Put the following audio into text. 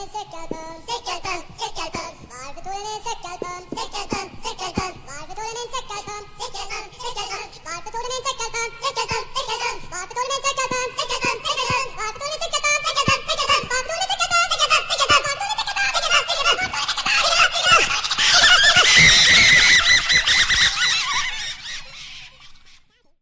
Take it,